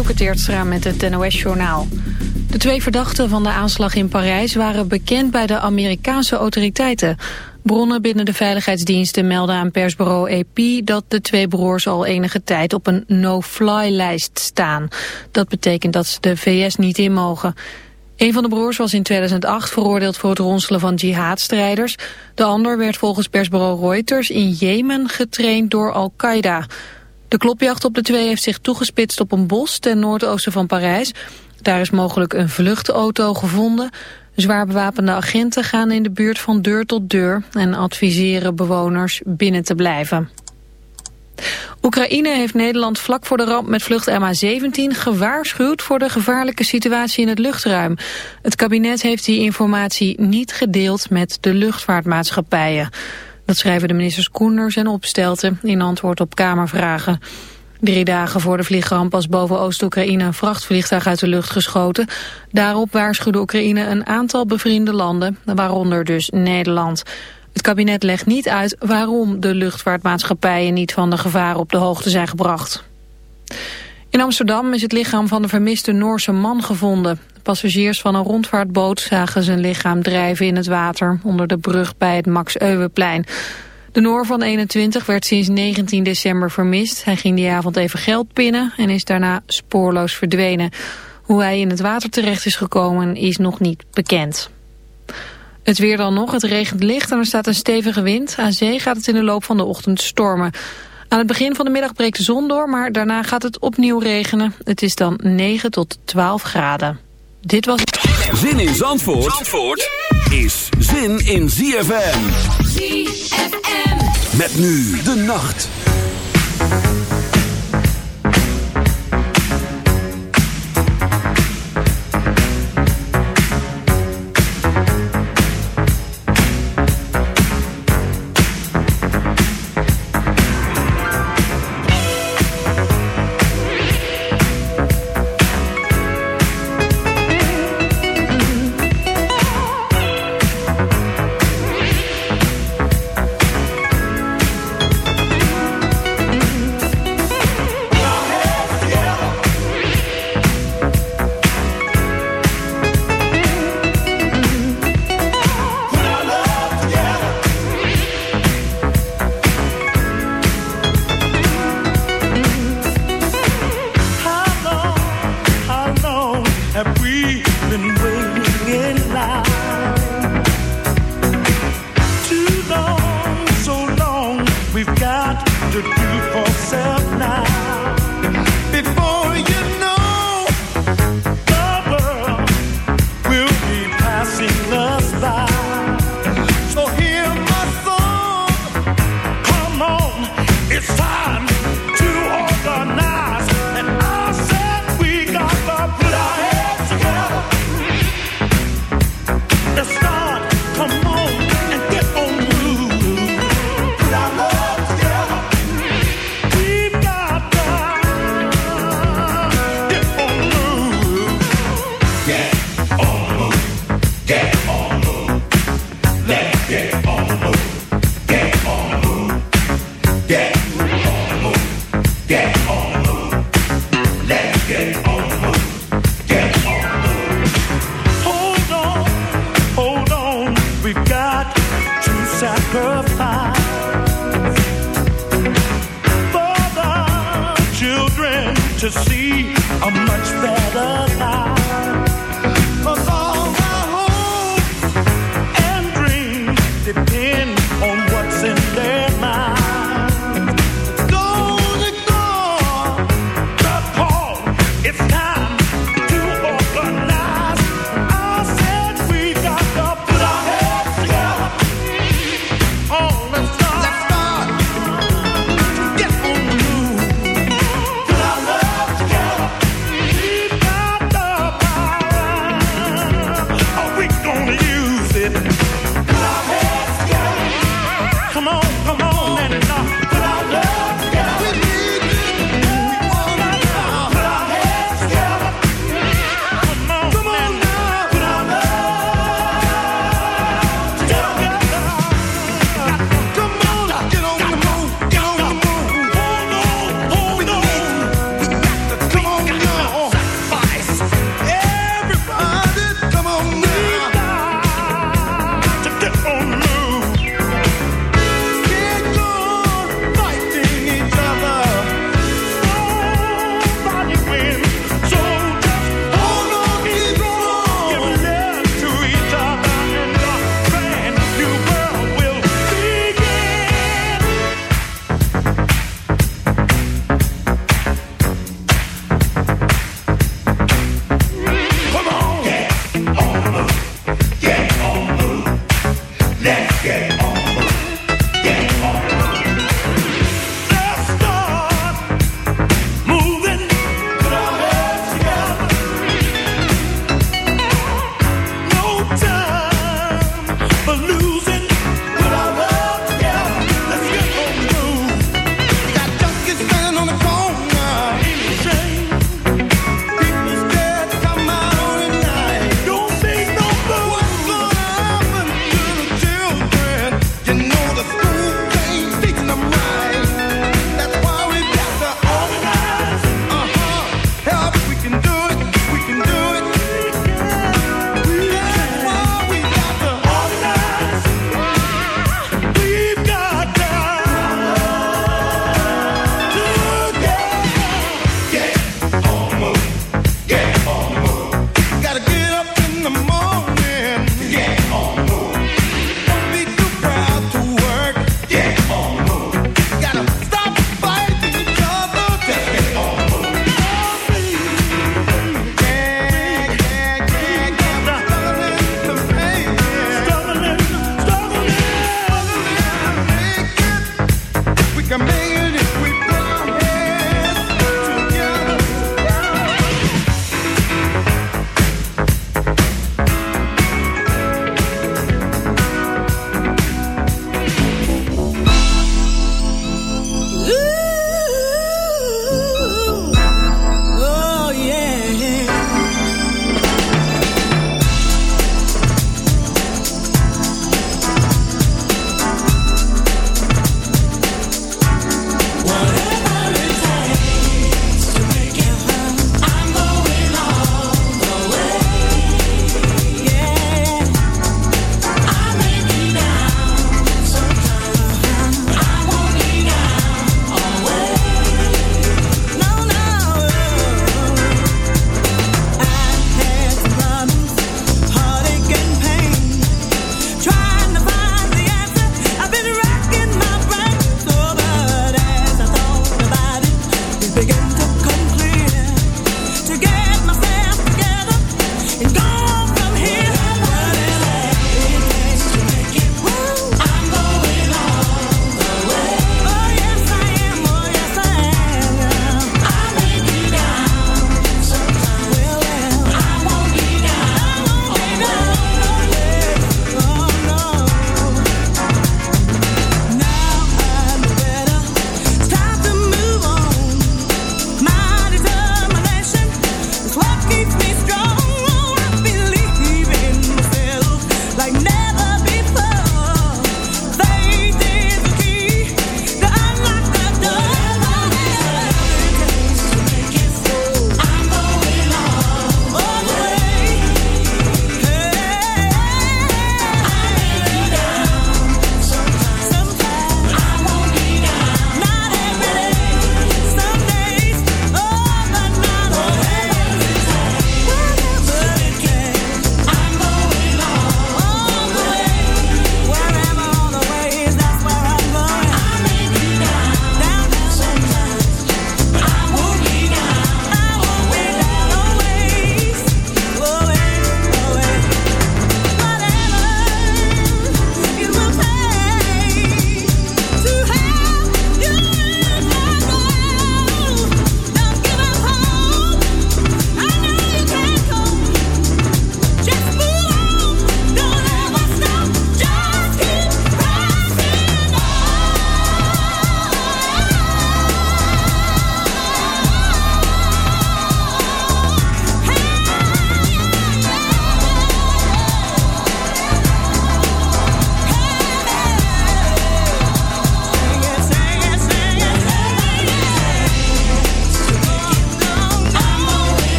Dielke Teertstra met het NOS-journaal. De twee verdachten van de aanslag in Parijs waren bekend bij de Amerikaanse autoriteiten. Bronnen binnen de veiligheidsdiensten melden aan persbureau AP... dat de twee broers al enige tijd op een no-fly-lijst staan. Dat betekent dat ze de VS niet in mogen. Een van de broers was in 2008 veroordeeld voor het ronselen van jihadstrijders. De ander werd volgens persbureau Reuters in Jemen getraind door Al-Qaeda... De klopjacht op de twee heeft zich toegespitst op een bos ten noordoosten van Parijs. Daar is mogelijk een vluchtauto gevonden. Zwaar bewapende agenten gaan in de buurt van deur tot deur en adviseren bewoners binnen te blijven. Oekraïne heeft Nederland vlak voor de ramp met vlucht MH17 gewaarschuwd voor de gevaarlijke situatie in het luchtruim. Het kabinet heeft die informatie niet gedeeld met de luchtvaartmaatschappijen. Dat schrijven de ministers Koenders en Opstelten in antwoord op Kamervragen. Drie dagen voor de vliegramp was boven Oost-Oekraïne een vrachtvliegtuig uit de lucht geschoten. Daarop waarschuwde Oekraïne een aantal bevriende landen, waaronder dus Nederland. Het kabinet legt niet uit waarom de luchtvaartmaatschappijen niet van de gevaren op de hoogte zijn gebracht. In Amsterdam is het lichaam van de vermiste Noorse man gevonden. Passagiers van een rondvaartboot zagen zijn lichaam drijven in het water onder de brug bij het Max Euweplein. De Noor van 21 werd sinds 19 december vermist. Hij ging die avond even geld pinnen en is daarna spoorloos verdwenen. Hoe hij in het water terecht is gekomen is nog niet bekend. Het weer dan nog, het regent licht en er staat een stevige wind. Aan zee gaat het in de loop van de ochtend stormen. Aan het begin van de middag breekt de zon door, maar daarna gaat het opnieuw regenen. Het is dan 9 tot 12 graden. Dit was... Zin in Zandvoort, Zandvoort is zin in ZFM. ZFM. Met nu de nacht. Let's.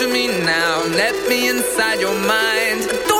to me now, let me inside your mind.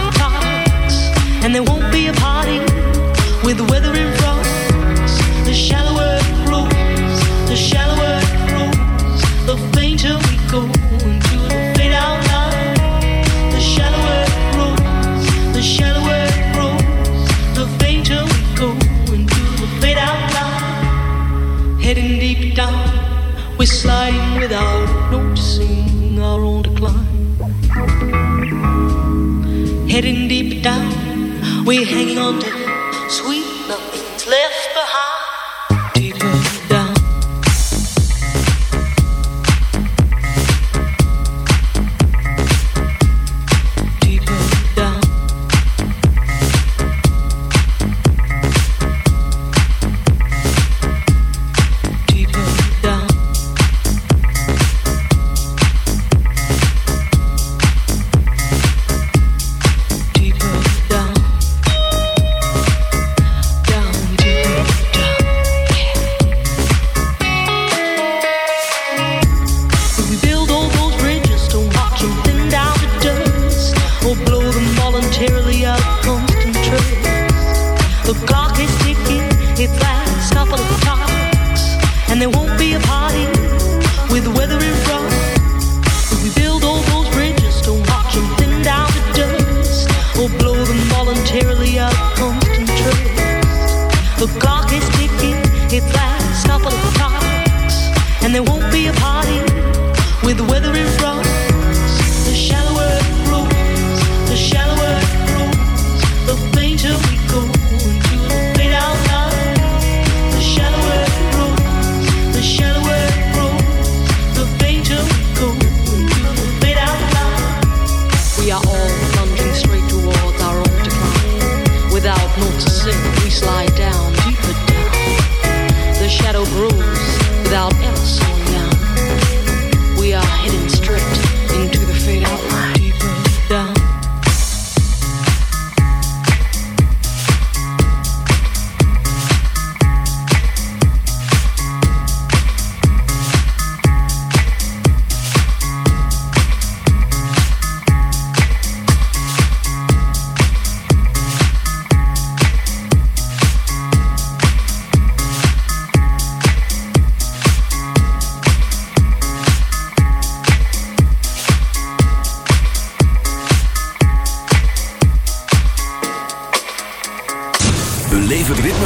hanging on to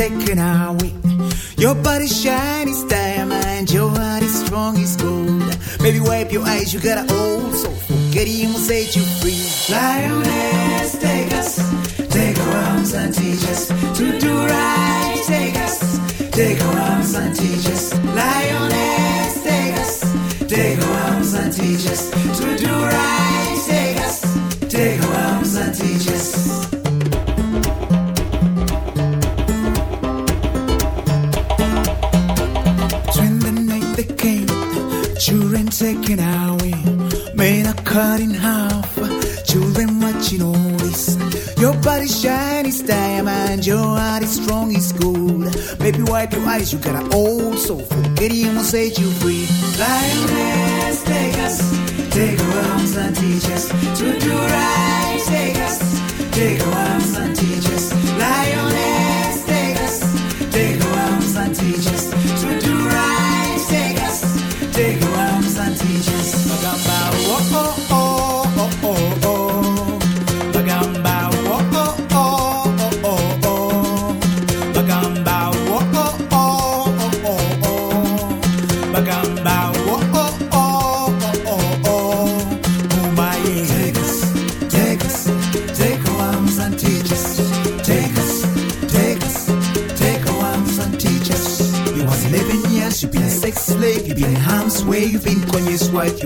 taken away. Your body shine is diamond, your heart is strong as gold. Baby, wipe your eyes, you got an old soul. Forget him taken away, men are cut in half. Children watching all this. Your body shine is diamond, your heart is strong is gold. Baby, wipe your eyes, you got an old soul. Forget him will set you free. Lioness, take us, take our arms and teach us to do right. Take us, take our arms and teach us. Lioness,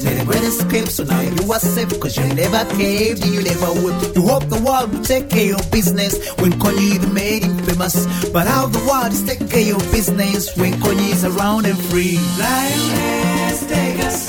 made a great escape, so now you are safe. Cause you never caved you never will. You hope the world will take care of business when Kanye even made him famous. But how the world is taking care of business when Kanye is around and free. Lioness, take us,